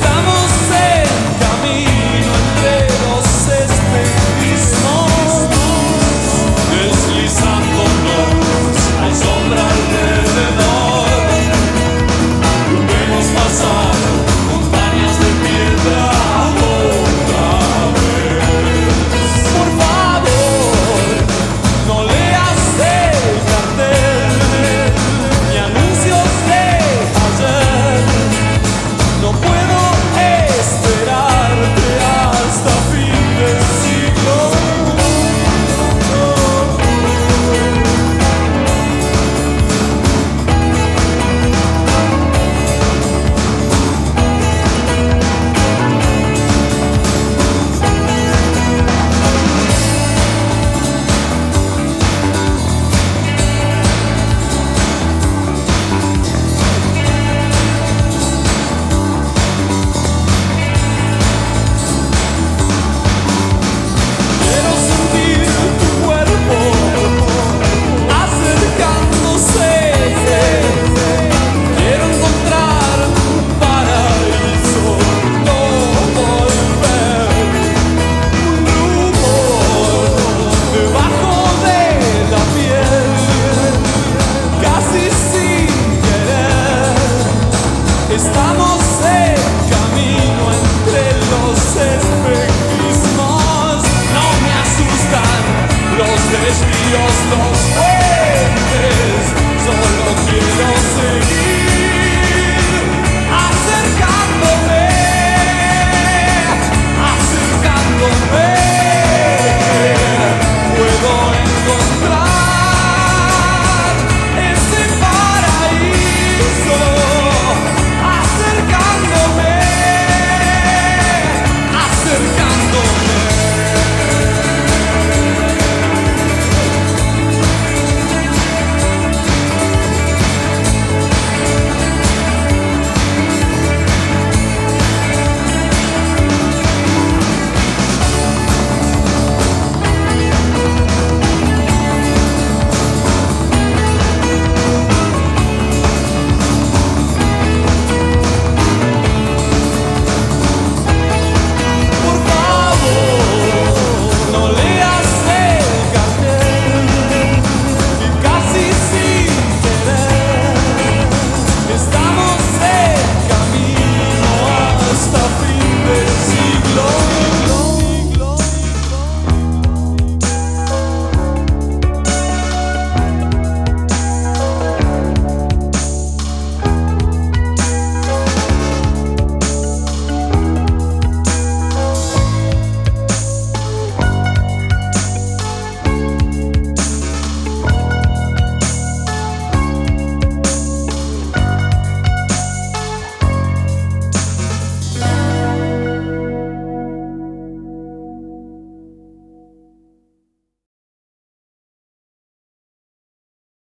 estamos